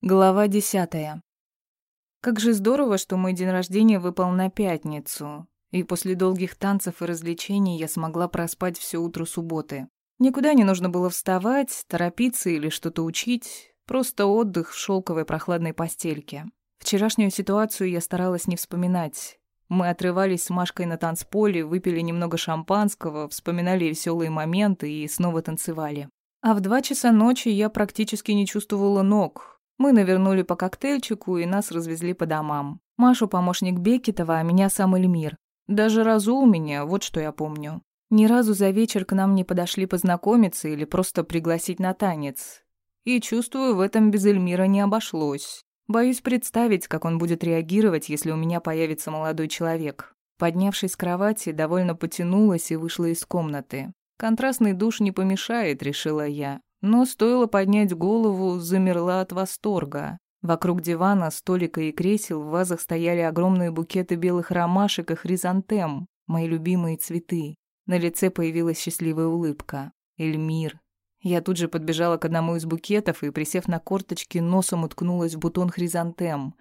Глава десятая. Как же здорово, что мой день рождения выпал на пятницу, и после долгих танцев и развлечений я смогла проспать все утро субботы. Никуда не нужно было вставать, торопиться или что-то учить, просто отдых в шелковой прохладной постельке. Вчерашнюю ситуацию я старалась не вспоминать. Мы отрывались с Машкой на танцполе, выпили немного шампанского, вспоминали веселые моменты и снова танцевали. А в два часа ночи я практически не чувствовала ног, мы навернули по коктейльчику и нас развезли по домам. Машу помощник Бекетова, а меня сам Эльмир. Даже разу у меня, вот что я помню. Ни разу за вечер к нам не подошли познакомиться или просто пригласить на танец. И чувствую, в этом без Эльмира не обошлось. Боюсь представить, как он будет реагировать, если у меня появится молодой человек. Поднявшись с кровати, довольно потянулась и вышла из комнаты. Контрастный душ не помешает, решила я. Но стоило поднять голову, замерла от восторга. Вокруг дивана, столика и кресел в вазах стояли огромные букеты белых ромашек и хризантем, мои любимые цветы. На лице появилась счастливая улыбка. Эльмир. Я тут же подбежала к одному из букетов и, присев на корточки, носом уткнулась в бутон хризантем.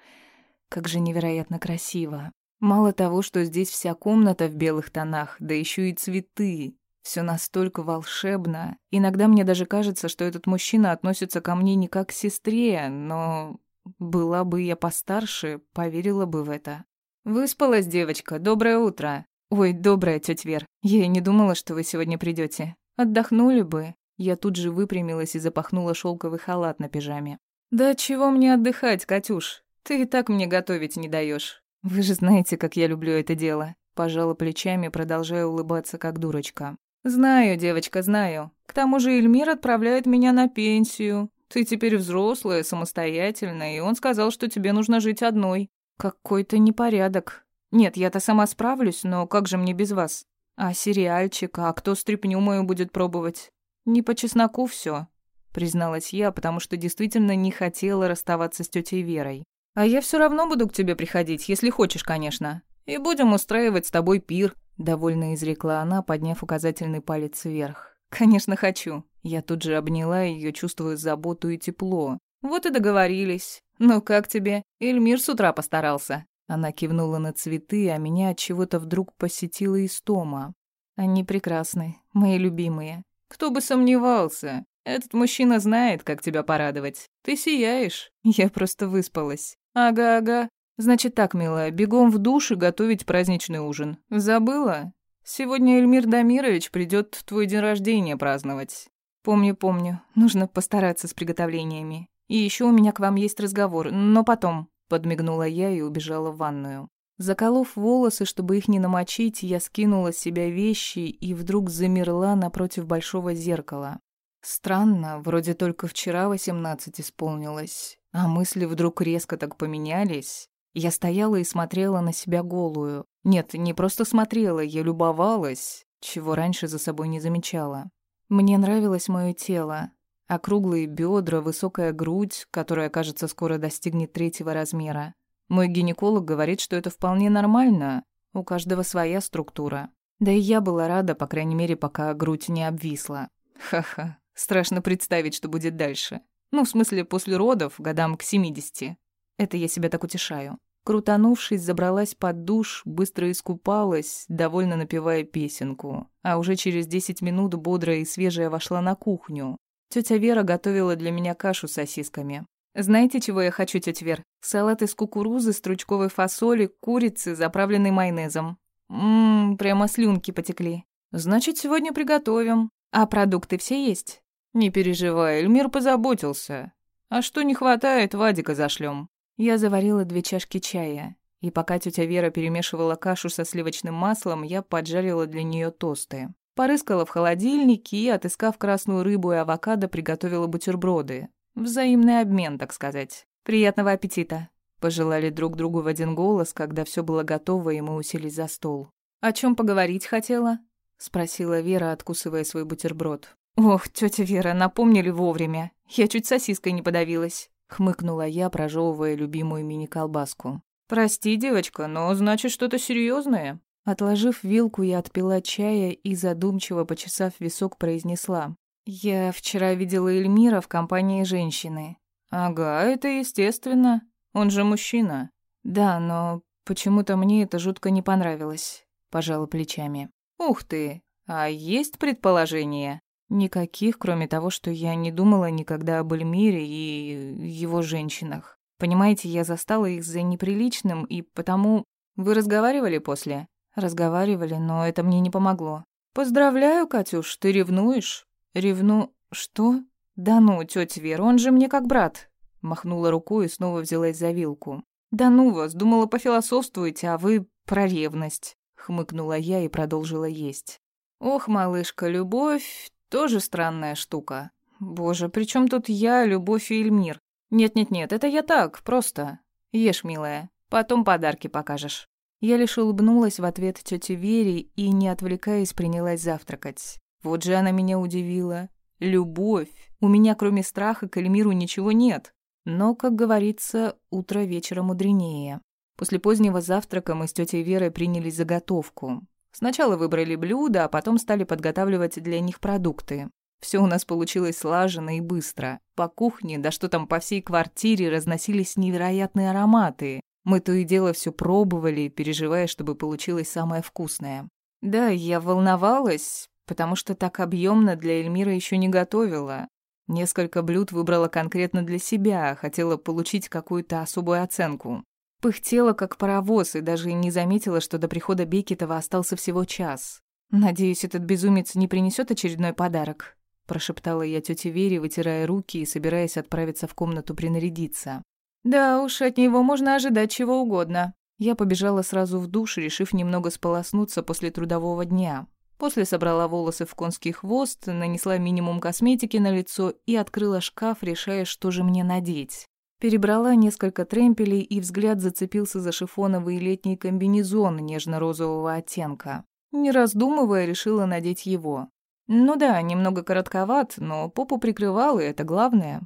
Как же невероятно красиво. Мало того, что здесь вся комната в белых тонах, да еще и цветы. Все настолько волшебно. Иногда мне даже кажется, что этот мужчина относится ко мне не как к сестре, но была бы я постарше, поверила бы в это. Выспалась девочка. Доброе утро. Ой, доброе, тетя Вер. Я и не думала, что вы сегодня придете. Отдохнули бы. Я тут же выпрямилась и запахнула шелковый халат на пижаме. Да чего мне отдыхать, Катюш? Ты и так мне готовить не даешь. Вы же знаете, как я люблю это дело. Пожала плечами, продолжая улыбаться как дурочка. «Знаю, девочка, знаю. К тому же Эльмир отправляет меня на пенсию. Ты теперь взрослая, самостоятельная, и он сказал, что тебе нужно жить одной. Какой-то непорядок. Нет, я-то сама справлюсь, но как же мне без вас? А сериальчик, а кто стряпню мою будет пробовать? Не по чесноку все, призналась я, потому что действительно не хотела расставаться с тетей Верой. А я все равно буду к тебе приходить, если хочешь, конечно. И будем устраивать с тобой пир. Довольно изрекла она, подняв указательный палец вверх. «Конечно, хочу». Я тут же обняла ее, чувствуя заботу и тепло. «Вот и договорились. Ну как тебе? Эльмир с утра постарался». Она кивнула на цветы, а меня от чего-то вдруг посетила истома. Они прекрасны, мои любимые. Кто бы сомневался. Этот мужчина знает, как тебя порадовать. Ты сияешь. Я просто выспалась. Ага-ага. Значит так, милая, бегом в душ и готовить праздничный ужин. Забыла? Сегодня Эльмир Дамирович придет твой день рождения праздновать. Помню, помню. Нужно постараться с приготовлениями. И еще у меня к вам есть разговор, но потом. Подмигнула я и убежала в ванную. Заколов волосы, чтобы их не намочить, я скинула с себя вещи и вдруг замерла напротив большого зеркала. Странно, вроде только вчера восемнадцать исполнилось, а мысли вдруг резко так поменялись. Я стояла и смотрела на себя голую. Нет, не просто смотрела, я любовалась, чего раньше за собой не замечала. Мне нравилось мое тело. Округлые бедра, высокая грудь, которая, кажется, скоро достигнет третьего размера. Мой гинеколог говорит, что это вполне нормально. У каждого своя структура. Да и я была рада, по крайней мере, пока грудь не обвисла. Ха-ха, страшно представить, что будет дальше. Ну, в смысле, после родов, годам к 70. Это я себя так утешаю. Крутанувшись, забралась под душ, быстро искупалась, довольно напевая песенку. А уже через десять минут бодрая и свежая вошла на кухню. Тетя Вера готовила для меня кашу с сосисками. Знаете, чего я хочу, тетя Вер? Салат из кукурузы, стручковой фасоли, курицы, заправленной майонезом. Ммм, прямо слюнки потекли. Значит, сегодня приготовим. А продукты все есть? Не переживай, Эльмир позаботился. А что не хватает, Вадика зашлем. Я заварила две чашки чая, и пока тетя Вера перемешивала кашу со сливочным маслом, я поджарила для нее тосты. Порыскала в холодильнике и, отыскав красную рыбу и авокадо, приготовила бутерброды. Взаимный обмен, так сказать. Приятного аппетита. Пожелали друг другу в один голос, когда все было готово, и мы уселись за стол. «О чем поговорить хотела?» — спросила Вера, откусывая свой бутерброд. «Ох, тетя Вера, напомнили вовремя. Я чуть сосиской не подавилась». Хмыкнула я, прожевывая любимую мини-колбаску. «Прости, девочка, но значит что-то серьезное. Отложив вилку, я отпила чая и, задумчиво почесав висок, произнесла. «Я вчера видела Эльмира в компании женщины. Ага, это естественно. Он же мужчина. Да, но почему-то мне это жутко не понравилось. Пожала плечами. Ух ты, а есть предположения? Никаких, кроме того, что я не думала никогда об Эльмире и его женщинах. Понимаете, я застала их за неприличным, и потому... Вы разговаривали после? Разговаривали, но это мне не помогло. Поздравляю, Катюш, ты ревнуешь? Ревну... Что? Да ну, тетя Вера, он же мне как брат. Махнула рукой и снова взялась за вилку. Да ну вас, думала, пофилософствуете, а вы про ревность. Хмыкнула я и продолжила есть. Ох, малышка, любовь тоже странная штука. Боже, при чем тут я, любовь и Эльмир? Нет-нет-нет, это я так, просто. Ешь, милая, потом подарки покажешь. Я лишь улыбнулась в ответ тете Вере и, не отвлекаясь, принялась завтракать. Вот же она меня удивила. Любовь. У меня, кроме страха, к Эльмиру ничего нет. Но, как говорится, утро вечера мудренее. После позднего завтрака мы с тетей Верой принялись за готовку. Сначала выбрали блюда, а потом стали подготавливать для них продукты. Все у нас получилось слаженно и быстро. По кухне, да что там по всей квартире, разносились невероятные ароматы. Мы то и дело все пробовали, переживая, чтобы получилось самое вкусное. Да, я волновалась, потому что так объемно для Эльмира еще не готовила. Несколько блюд выбрала конкретно для себя, хотела получить какую-то особую оценку. Пыхтела, как паровоз, и даже не заметила, что до прихода Бекетова остался всего час. «Надеюсь, этот безумец не принесет очередной подарок», прошептала я тете Вере, вытирая руки и собираясь отправиться в комнату принарядиться. «Да уж, от него можно ожидать чего угодно». Я побежала сразу в душ, решив немного сполоснуться после трудового дня. После собрала волосы в конский хвост, нанесла минимум косметики на лицо и открыла шкаф, решая, что же мне надеть. Перебрала несколько тремпелей, и взгляд зацепился за шифоновый летний комбинезон нежно-розового оттенка. Не раздумывая, решила надеть его. Ну да, немного коротковат, но попу прикрывал, и это главное.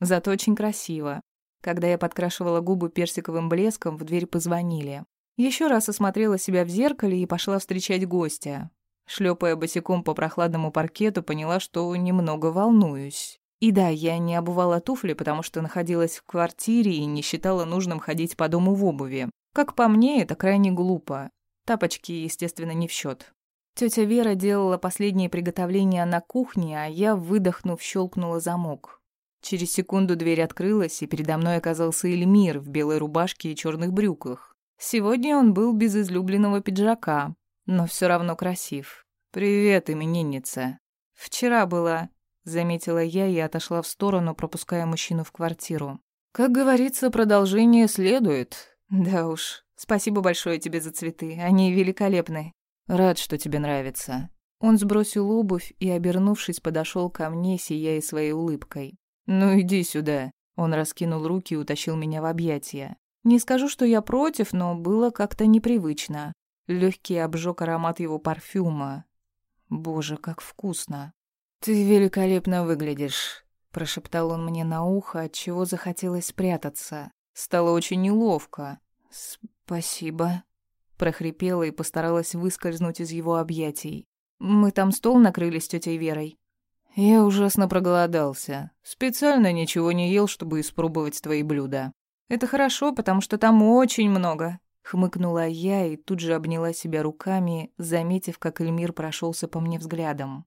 Зато очень красиво. Когда я подкрашивала губы персиковым блеском, в дверь позвонили. Еще раз осмотрела себя в зеркале и пошла встречать гостя. Шлепая босиком по прохладному паркету, поняла, что немного волнуюсь. И да, я не обувала туфли, потому что находилась в квартире и не считала нужным ходить по дому в обуви. Как по мне, это крайне глупо. Тапочки, естественно, не в счет. Тетя Вера делала последние приготовления на кухне, а я, выдохнув, щелкнула замок. Через секунду дверь открылась, и передо мной оказался Эльмир в белой рубашке и черных брюках. Сегодня он был без излюбленного пиджака, но все равно красив. «Привет, именинница». «Вчера была», заметила я и отошла в сторону, пропуская мужчину в квартиру. Как говорится, продолжение следует. Да уж. Спасибо большое тебе за цветы. Они великолепны. Рад, что тебе нравится. Он сбросил обувь и, обернувшись, подошел ко мне, сияя своей улыбкой. «Ну иди сюда». Он раскинул руки и утащил меня в объятия. Не скажу, что я против, но было как-то непривычно. Легкий обжег аромат его парфюма. Боже, как вкусно. «Ты великолепно выглядишь», — прошептал он мне на ухо, от чего захотелось спрятаться. Стало очень неловко. «Спасибо», — прохрипела и постаралась выскользнуть из его объятий. «Мы там стол накрыли с тетей Верой». «Я ужасно проголодался. Специально ничего не ел, чтобы испробовать твои блюда». «Это хорошо, потому что там очень много», — хмыкнула я и тут же обняла себя руками, заметив, как Эльмир прошелся по мне взглядом.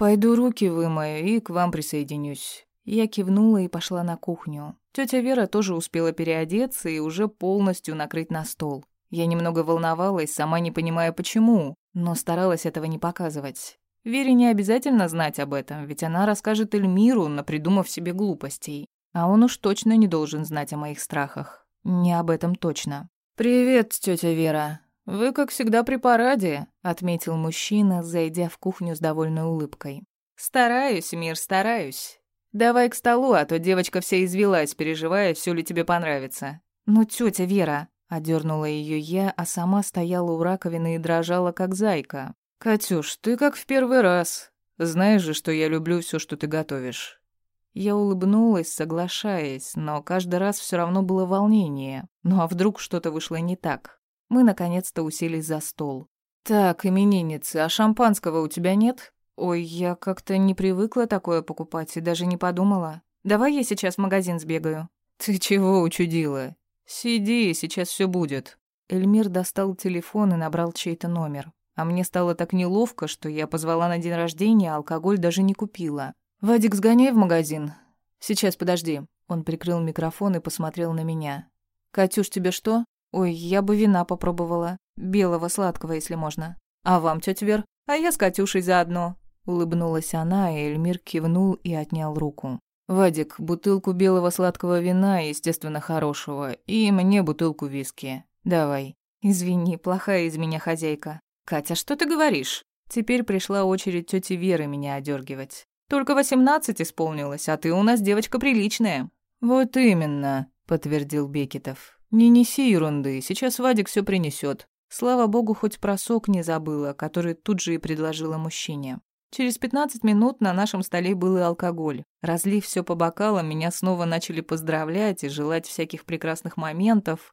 «Пойду руки вымою и к вам присоединюсь». Я кивнула и пошла на кухню. Тетя Вера тоже успела переодеться и уже полностью накрыть на стол. Я немного волновалась, сама не понимая почему, но старалась этого не показывать. Вере не обязательно знать об этом, ведь она расскажет Эльмиру, напридумав себе глупостей. А он уж точно не должен знать о моих страхах. Не об этом точно. «Привет, тетя Вера», «Вы, как всегда, при параде», — отметил мужчина, зайдя в кухню с довольной улыбкой. «Стараюсь, мир, стараюсь. Давай к столу, а то девочка вся извелась, переживая, все ли тебе понравится». «Ну, тетя Вера», — одернула ее я, а сама стояла у раковины и дрожала, как зайка. «Катюш, ты как в первый раз. Знаешь же, что я люблю все, что ты готовишь». Я улыбнулась, соглашаясь, но каждый раз все равно было волнение. Ну а вдруг что-то вышло не так? Мы наконец-то уселись за стол. «Так, именинница, а шампанского у тебя нет?» «Ой, я как-то не привыкла такое покупать и даже не подумала». Давай я сейчас в магазин сбегаю». «Ты чего учудила? Сиди, сейчас все будет». Эльмир достал телефон и набрал чей-то номер. А мне стало так неловко, что я позвала на день рождения, а алкоголь даже не купила. «Вадик, сгоняй в магазин. Сейчас, подожди». Он прикрыл микрофон и посмотрел на меня. «Катюш, тебе что?» «Ой, я бы вина попробовала. Белого, сладкого, если можно». «А вам, тетя Вер?» «А я с Катюшей заодно». Улыбнулась она, и Эльмир кивнул и отнял руку. «Вадик, бутылку белого сладкого вина, естественно, хорошего, и мне бутылку виски. Давай». «Извини, плохая из меня хозяйка». «Катя, что ты говоришь?» Теперь пришла очередь тети Веры меня одергивать. «Только восемнадцать исполнилось, а ты у нас девочка приличная». «Вот именно», — подтвердил Бекетов. «Не неси ерунды, сейчас Вадик все принесет. Слава богу, хоть про сок не забыла, который тут же и предложила мужчине. Через 15 минут на нашем столе был и алкоголь. Разлив все по бокалам, меня снова начали поздравлять и желать всяких прекрасных моментов.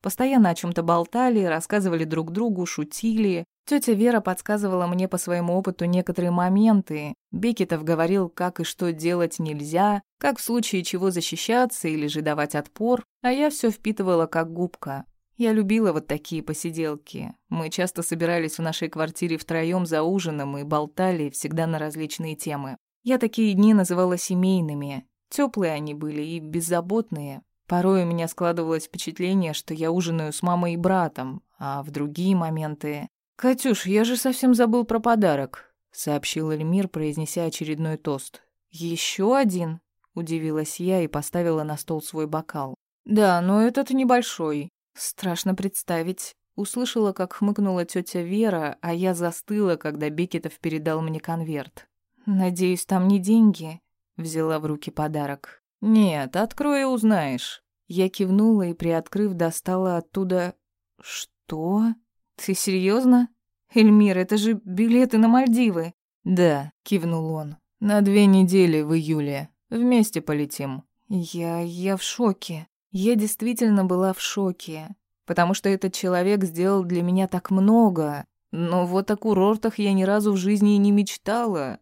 Постоянно о чем то болтали, рассказывали друг другу, шутили. Тетя Вера подсказывала мне по своему опыту некоторые моменты. Бекетов говорил, как и что делать нельзя, как в случае чего защищаться или же давать отпор, а я все впитывала как губка. Я любила вот такие посиделки. Мы часто собирались в нашей квартире втроем за ужином и болтали всегда на различные темы. Я такие дни называла семейными. Теплые они были и беззаботные. Порой у меня складывалось впечатление, что я ужинаю с мамой и братом, а в другие моменты... «Катюш, я же совсем забыл про подарок», — сообщил Эльмир, произнеся очередной тост. «Еще один?» — удивилась я и поставила на стол свой бокал. «Да, но этот небольшой. Страшно представить. Услышала, как хмыкнула тетя Вера, а я застыла, когда Бекетов передал мне конверт. «Надеюсь, там не деньги?» Взяла в руки подарок. «Нет, открой и узнаешь». Я кивнула и, приоткрыв, достала оттуда... «Что? Ты серьезно? Эльмир, это же билеты на Мальдивы!» «Да», — кивнул он. «На две недели в июле. Вместе полетим». «Я... я в шоке. Я действительно была в шоке, потому что этот человек сделал для меня так много, но вот о курортах я ни разу в жизни и не мечтала.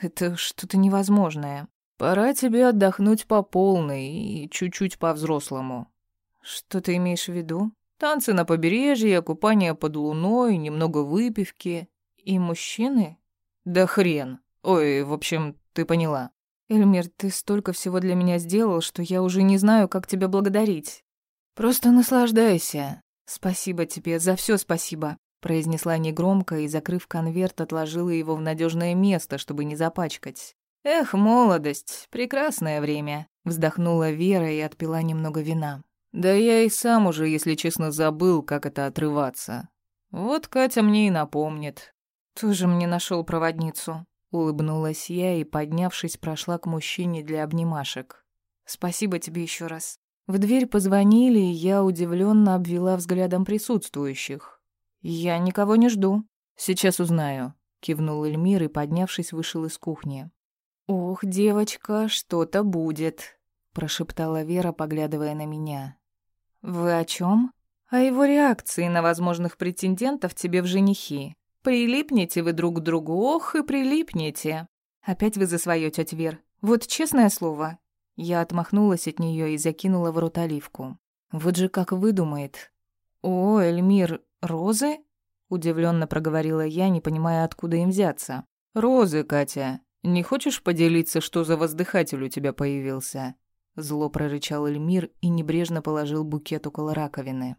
Это что-то невозможное. Пора тебе отдохнуть по полной и чуть-чуть по-взрослому. Что ты имеешь в виду? Танцы на побережье, купание под луной, немного выпивки. И мужчины? Да хрен. Ой, в общем, ты поняла. «Эльмир, ты столько всего для меня сделал, что я уже не знаю, как тебя благодарить». «Просто наслаждайся». «Спасибо тебе, за все спасибо», — произнесла негромко и, закрыв конверт, отложила его в надежное место, чтобы не запачкать. «Эх, молодость, прекрасное время», — вздохнула Вера и отпила немного вина. «Да я и сам уже, если честно, забыл, как это отрываться. Вот Катя мне и напомнит». «Тоже мне нашел проводницу», Улыбнулась я и, поднявшись, прошла к мужчине для обнимашек. «Спасибо тебе еще раз». В дверь позвонили, и я удивленно обвела взглядом присутствующих. «Я никого не жду. Сейчас узнаю», — кивнул Эльмир и, поднявшись, вышел из кухни. «Ох, девочка, что-то будет», — прошептала Вера, поглядывая на меня. «Вы о чем? О его реакции на возможных претендентов тебе в женихи. Прилипнете вы друг к другу, ох и прилипнете. Опять вы за свое, тетя Вер. Вот честное слово. Я отмахнулась от нее и закинула в рот оливку. Вот же как выдумает. О, Эльмир, розы? Удивленно проговорила я, не понимая, откуда им взяться. Розы, Катя. Не хочешь поделиться, что за воздыхатель у тебя появился? Зло прорычал Эльмир и небрежно положил букет около раковины.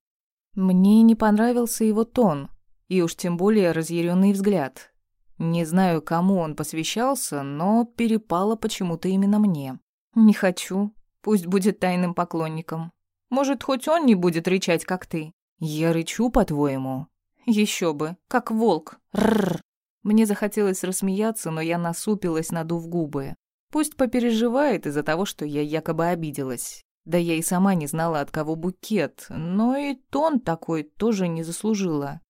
Мне не понравился его тон, и уж тем более разъяренный взгляд. Не знаю, кому он посвящался, но перепало почему-то именно мне. Не хочу. Пусть будет тайным поклонником. Может, хоть он не будет рычать, как ты. Я рычу, по-твоему? Еще бы, как волк. Рррр. Мне захотелось рассмеяться, но я насупилась, надув губы. Пусть попереживает из-за того, что я якобы обиделась. Да я и сама не знала, от кого букет, но и тон такой тоже не заслужила.